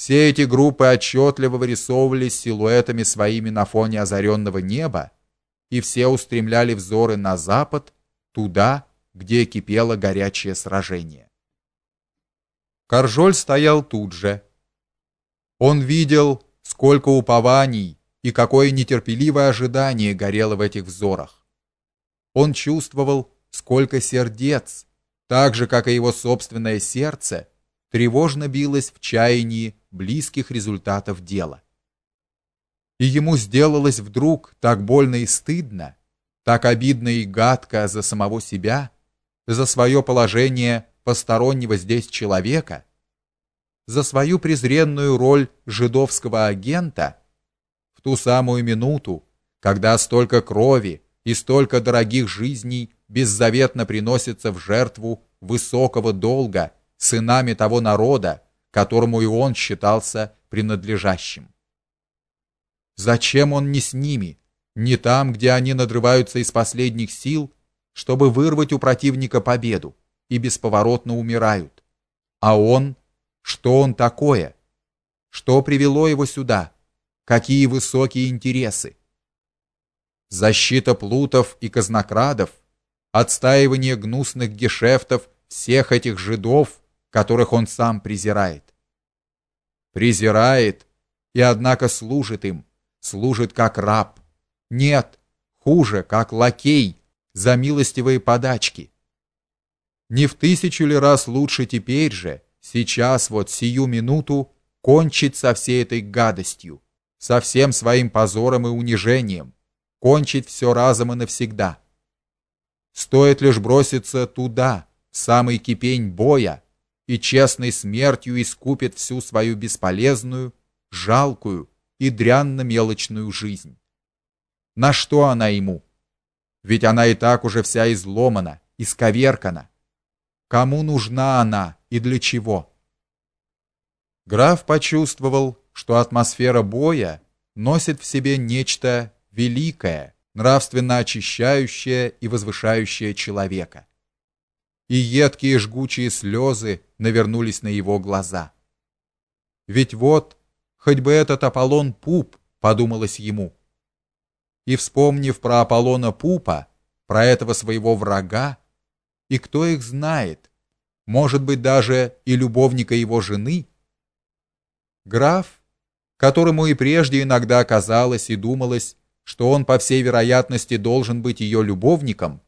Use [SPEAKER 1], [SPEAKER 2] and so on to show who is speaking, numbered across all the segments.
[SPEAKER 1] Все эти группы отчетливо вырисовывались силуэтами своими на фоне озаренного неба, и все устремляли взоры на запад, туда, где кипело горячее сражение. Каржоль стоял тут же. Он видел, сколько упований и какое нетерпеливое ожидание горело в этих взорах. Он чувствовал, сколько сердец, так же как и его собственное сердце, тревожно билось в чаянии близких результатов дела. И ему сделалось вдруг так больно и стыдно, так обидно и гадко за самого себя, за свое положение постороннего здесь человека, за свою презренную роль жидовского агента в ту самую минуту, когда столько крови и столько дорогих жизней беззаветно приносится в жертву высокого долга сынами того народа, которому и он считался принадлежащим. Зачем он не с ними, не там, где они надрываются из последних сил, чтобы вырвать у противника победу и бесповоротно умирают? А он, что он такое? Что привело его сюда? Какие высокие интересы? Защита плутов и казнокрадов, отстаивание гнусных гешефтов всех этих жидов, которых он сам презирает. Презирает и однако служит им, служит как раб. Нет, хуже, как лакей за милостивые подачки. Не в тысячу ли раз лучше теперь же, сейчас вот сию минуту кончить со всей этой гадостью, со всем своим позором и унижением, кончить все разом и навсегда. Стоит лишь броситься туда, в самый кипень боя, и честной смертью искупит всю свою бесполезную, жалкую и дрянно-мелочную жизнь. На что она ему? Ведь она и так уже вся изломана, исковеркана. Кому нужна она и для чего? Граф почувствовал, что атмосфера боя носит в себе нечто великое, нравственно очищающее и возвышающее человека и едкие жгучие слезы навернулись на его глаза. Ведь вот, хоть бы этот Аполлон Пуп, подумалось ему. И вспомнив про Аполлона Пупа, про этого своего врага, и кто их знает, может быть даже и любовника его жены, граф, которому и прежде иногда казалось и думалось, что он по всей вероятности должен быть ее любовником,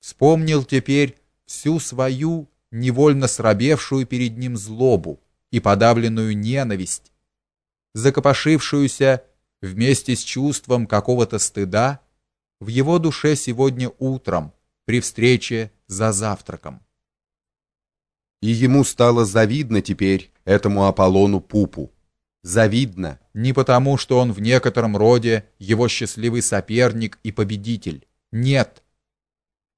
[SPEAKER 1] вспомнил теперь всю свою невольно срабевшую перед ним злобу и подавленную ненависть, закопошившуюся вместе с чувством какого-то стыда в его душе сегодня утром при встрече за завтраком. И ему стало завидно теперь этому Аполлону Пупу. Завидно не потому, что он в некотором роде его счастливый соперник и победитель. Нет,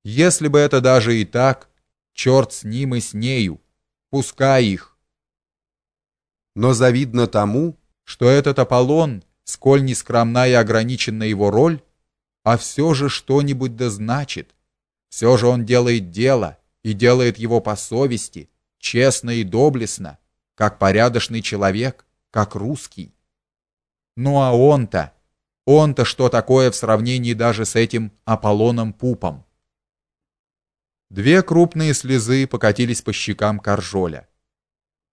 [SPEAKER 1] если бы это даже и так, черт с ним и с нею, пускай их. Но завидно тому, что этот Аполлон, сколь не скромна и ограничена его роль, а все же что-нибудь да значит. Все же он делает дело и делает его по совести, честно и доблестно, как порядочный человек, как русский. Ну а он-то, он-то что такое в сравнении даже с этим Аполлоном Пупом? Две крупные слезы покатились по щекам Каржоля.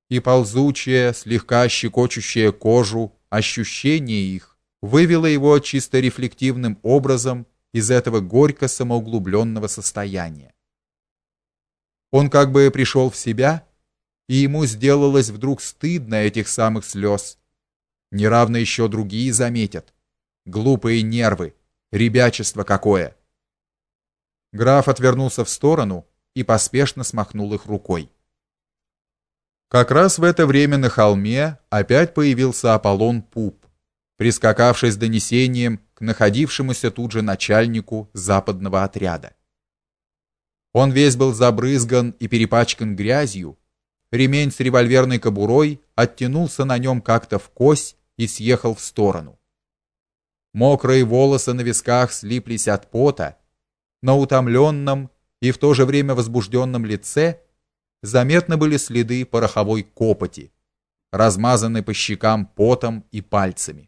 [SPEAKER 1] И ползучее, слегка щекочущее кожу ощущение их вывело его чисто рефлективным образом из этого горько самоуглубленного состояния. Он как бы пришел в себя, и ему сделалось вдруг стыдно этих самых слез. Неравно еще другие заметят. Глупые нервы, ребячество какое. Граф отвернулся в сторону и поспешно смахнул их рукой. Как раз в это время на холме опять появился Аполлон Пуп, прискакавший с донесением к находившемуся тут же начальнику западного отряда. Он весь был забрызган и перепачкан грязью, ремень с револьверной кобурой оттянулся на нем как-то в кось и съехал в сторону. Мокрые волосы на висках слиплись от пота, на утомленном и в то же время возбужденном лице заметны были следы пороховой копоти. размазанный по щекам потом и пальцами.